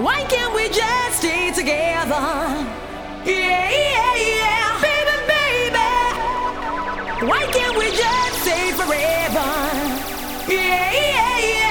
Why can't we just stay together? Yeah, yeah, yeah. Baby, baby. Why can't we just stay forever? Yeah, yeah. yeah.